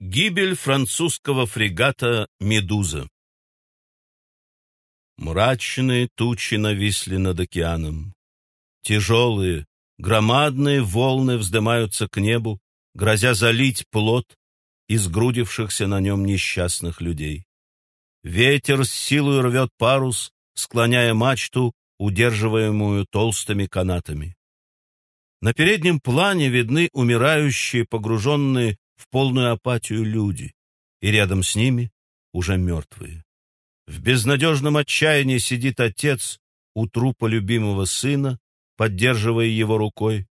Гибель французского фрегата «Медуза». Мрачные тучи нависли над океаном. Тяжелые, громадные волны вздымаются к небу, грозя залить плот из грудившихся на нем несчастных людей. Ветер с силой рвет парус, склоняя мачту, удерживаемую толстыми канатами. На переднем плане видны умирающие, погруженные в полную апатию люди, и рядом с ними уже мертвые. В безнадежном отчаянии сидит отец у трупа любимого сына, поддерживая его рукой.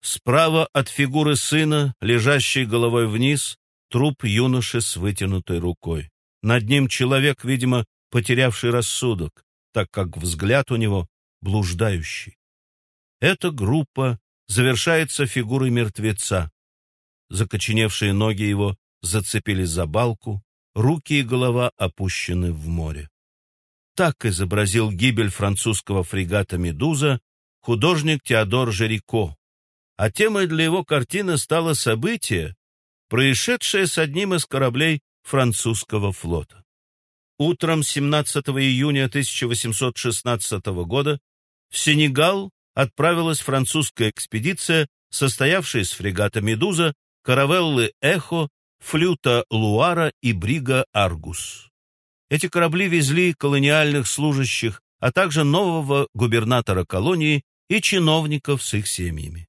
Справа от фигуры сына, лежащей головой вниз, труп юноши с вытянутой рукой. Над ним человек, видимо, потерявший рассудок, так как взгляд у него блуждающий. Эта группа завершается фигурой мертвеца, Закоченевшие ноги его зацепились за балку, руки и голова опущены в море. Так изобразил гибель французского фрегата «Медуза» художник Теодор Жерико, а темой для его картины стало событие, происшедшее с одним из кораблей французского флота. Утром 17 июня 1816 года в Сенегал отправилась французская экспедиция, состоявшая из фрегата «Медуза» каравеллы «Эхо», флюта «Луара» и брига «Аргус». Эти корабли везли колониальных служащих, а также нового губернатора колонии и чиновников с их семьями.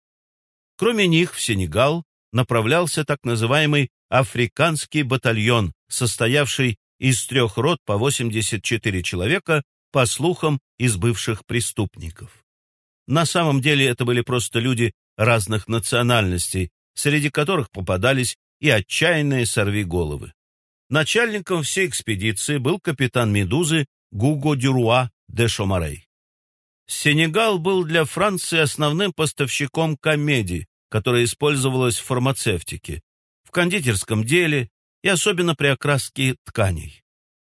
Кроме них в Сенегал направлялся так называемый африканский батальон, состоявший из трех рот по 84 человека, по слухам, из бывших преступников. На самом деле это были просто люди разных национальностей, среди которых попадались и отчаянные сорвиголовы. Начальником всей экспедиции был капитан «Медузы» Гуго Дюруа де Шомарей. Сенегал был для Франции основным поставщиком комедий, которая использовалась в фармацевтике, в кондитерском деле и особенно при окраске тканей.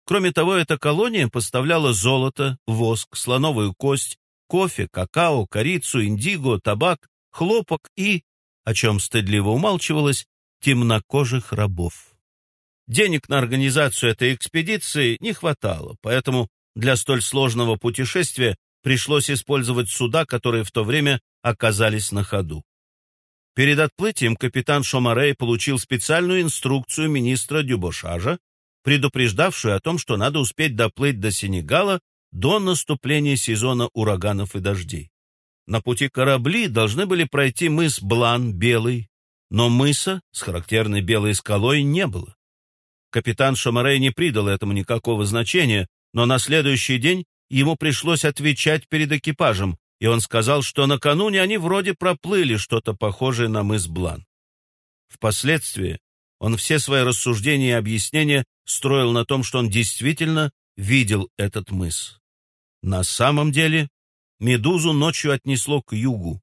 Кроме того, эта колония поставляла золото, воск, слоновую кость, кофе, какао, корицу, индиго, табак, хлопок и о чем стыдливо умалчивалось, темнокожих рабов. Денег на организацию этой экспедиции не хватало, поэтому для столь сложного путешествия пришлось использовать суда, которые в то время оказались на ходу. Перед отплытием капитан Шомарей получил специальную инструкцию министра Дюбошажа, предупреждавшую о том, что надо успеть доплыть до Сенегала до наступления сезона ураганов и дождей. На пути корабли должны были пройти мыс Блан, белый, но мыса с характерной белой скалой не было. Капитан Шамарей не придал этому никакого значения, но на следующий день ему пришлось отвечать перед экипажем, и он сказал, что накануне они вроде проплыли что-то похожее на мыс Блан. Впоследствии он все свои рассуждения и объяснения строил на том, что он действительно видел этот мыс. На самом деле Медузу ночью отнесло к югу.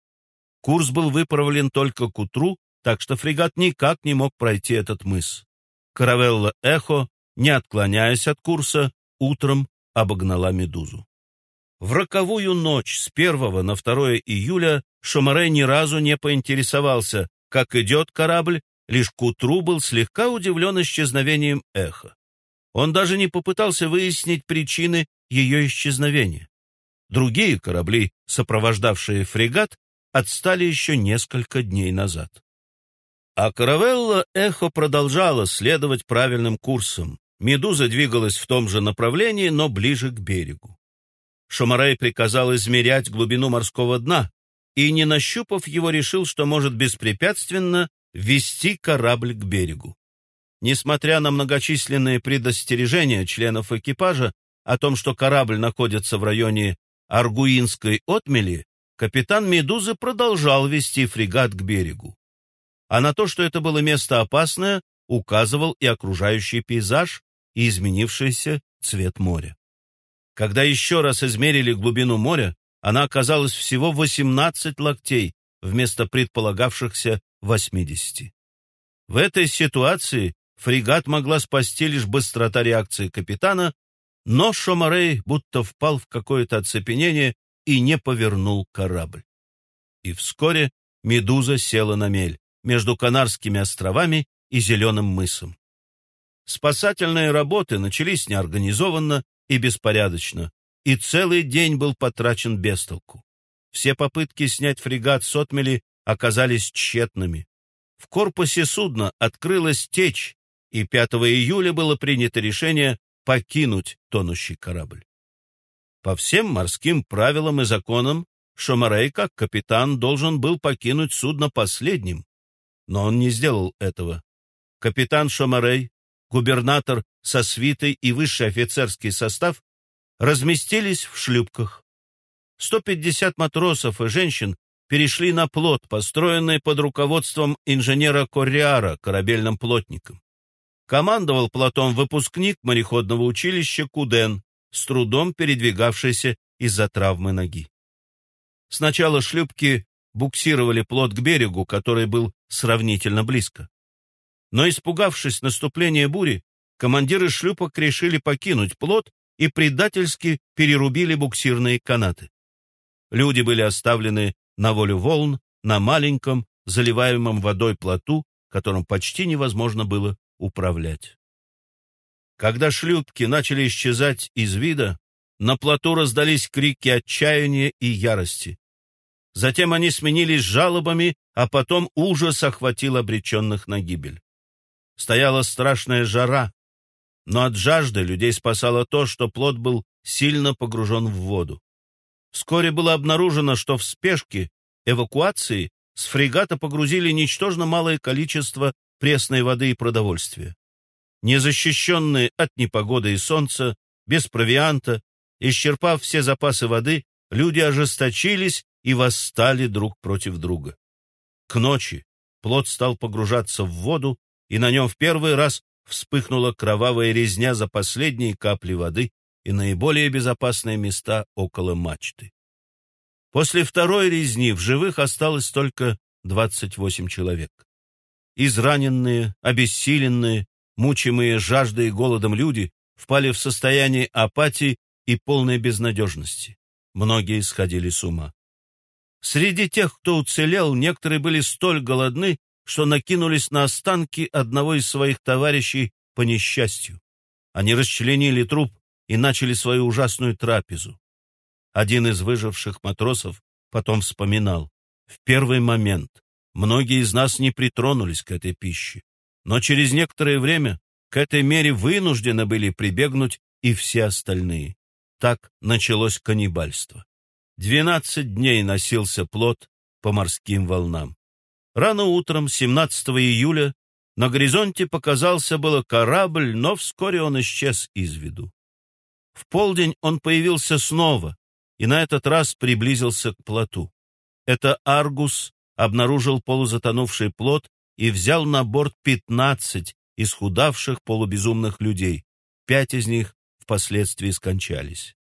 Курс был выправлен только к утру, так что фрегат никак не мог пройти этот мыс. Каравелла «Эхо», не отклоняясь от курса, утром обогнала «Медузу». В роковую ночь с 1 на 2 июля Шомаре ни разу не поинтересовался, как идет корабль, лишь к утру был слегка удивлен исчезновением «Эхо». Он даже не попытался выяснить причины ее исчезновения. Другие корабли, сопровождавшие фрегат, отстали еще несколько дней назад. А каравелла «Эхо» продолжала следовать правильным курсом. «Медуза» двигалась в том же направлении, но ближе к берегу. Шомарей приказал измерять глубину морского дна и, не нащупав его, решил, что может беспрепятственно вести корабль к берегу. Несмотря на многочисленные предостережения членов экипажа о том, что корабль находится в районе Аргуинской отмели капитан «Медузы» продолжал вести фрегат к берегу. А на то, что это было место опасное, указывал и окружающий пейзаж, и изменившийся цвет моря. Когда еще раз измерили глубину моря, она оказалась всего 18 локтей вместо предполагавшихся 80. В этой ситуации фрегат могла спасти лишь быстрота реакции капитана но Шомарей будто впал в какое-то оцепенение и не повернул корабль. И вскоре «Медуза» села на мель между Канарскими островами и Зеленым мысом. Спасательные работы начались неорганизованно и беспорядочно, и целый день был потрачен без толку. Все попытки снять фрегат с отмели оказались тщетными. В корпусе судна открылась течь, и 5 июля было принято решение покинуть тонущий корабль. По всем морским правилам и законам Шомарей, как капитан, должен был покинуть судно последним, но он не сделал этого. Капитан Шомарей, губернатор со свитой и высший офицерский состав разместились в шлюпках. 150 матросов и женщин перешли на плот, построенный под руководством инженера Корриара, корабельным плотником. Командовал плотом выпускник мореходного училища Куден, с трудом передвигавшийся из-за травмы ноги. Сначала шлюпки буксировали плот к берегу, который был сравнительно близко. Но, испугавшись наступления бури, командиры шлюпок решили покинуть плот и предательски перерубили буксирные канаты. Люди были оставлены на волю волн на маленьком, заливаемом водой плоту, которым почти невозможно было управлять. Когда шлюпки начали исчезать из вида, на плоту раздались крики отчаяния и ярости. Затем они сменились жалобами, а потом ужас охватил обреченных на гибель. Стояла страшная жара, но от жажды людей спасало то, что плот был сильно погружен в воду. Вскоре было обнаружено, что в спешке эвакуации с фрегата погрузили ничтожно малое количество пресной воды и продовольствия. Незащищенные от непогоды и солнца, без провианта, исчерпав все запасы воды, люди ожесточились и восстали друг против друга. К ночи плот стал погружаться в воду, и на нем в первый раз вспыхнула кровавая резня за последние капли воды и наиболее безопасные места около мачты. После второй резни в живых осталось только 28 человек. Израненные, обессиленные, мучимые жаждой и голодом люди впали в состояние апатии и полной безнадежности. Многие сходили с ума. Среди тех, кто уцелел, некоторые были столь голодны, что накинулись на останки одного из своих товарищей по несчастью. Они расчленили труп и начали свою ужасную трапезу. Один из выживших матросов потом вспоминал, в первый момент многие из нас не притронулись к этой пище, но через некоторое время к этой мере вынуждены были прибегнуть и все остальные. Так началось каннибальство. Двенадцать дней носился плод по морским волнам. Рано утром, 17 июля, на горизонте показался было корабль, но вскоре он исчез из виду. В полдень он появился снова и на этот раз приблизился к плоту. Это Аргус обнаружил полузатонувший плот и взял на борт пятнадцать исхудавших полубезумных людей. Пять из них впоследствии скончались.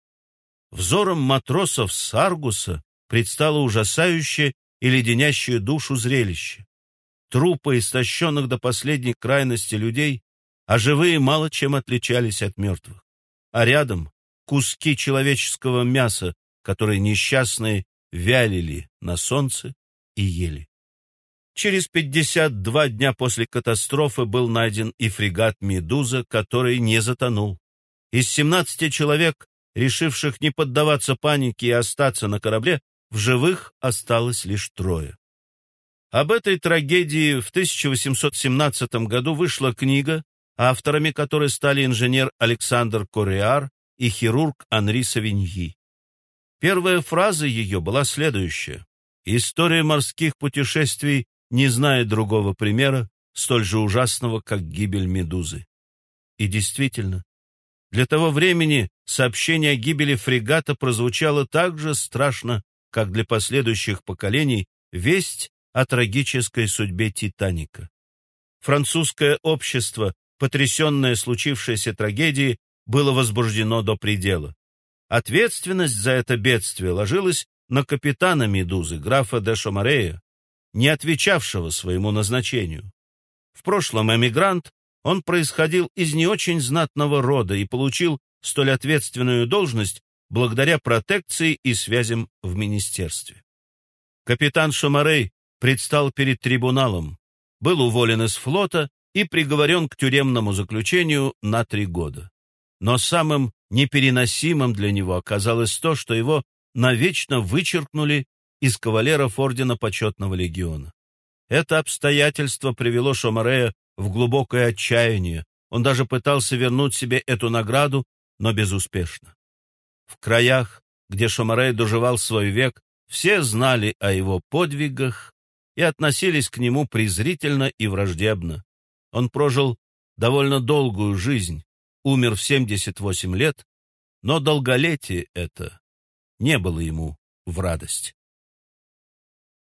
Взором матросов с Аргуса предстало ужасающее и леденящее душу зрелище. Трупы истощенных до последней крайности людей, а живые мало чем отличались от мертвых. А рядом куски человеческого мяса, которые несчастные вялили на солнце и ели. Через 52 дня после катастрофы был найден и фрегат «Медуза», который не затонул. Из 17 человек, решивших не поддаваться панике и остаться на корабле, в живых осталось лишь трое. Об этой трагедии в 1817 году вышла книга, авторами которой стали инженер Александр Кореар и хирург Анри Савиньи. Первая фраза ее была следующая. «История морских путешествий не знает другого примера, столь же ужасного, как гибель медузы». И действительно, для того времени сообщение о гибели фрегата прозвучало так же страшно, как для последующих поколений весть о трагической судьбе «Титаника». Французское общество, потрясенное случившейся трагедией, было возбуждено до предела. Ответственность за это бедствие ложилась на капитана «Медузы», графа де Шомарея, не отвечавшего своему назначению. В прошлом эмигрант, он происходил из не очень знатного рода и получил столь ответственную должность благодаря протекции и связям в министерстве. Капитан Шомарей предстал перед трибуналом, был уволен из флота и приговорен к тюремному заключению на три года. Но самым непереносимым для него оказалось то, что его навечно вычеркнули из кавалеров Ордена Почетного Легиона. Это обстоятельство привело Шомарея в глубокое отчаяние. Он даже пытался вернуть себе эту награду, но безуспешно. В краях, где Шомарей доживал свой век, все знали о его подвигах и относились к нему презрительно и враждебно. Он прожил довольно долгую жизнь, умер в 78 лет, но долголетие это не было ему в радость.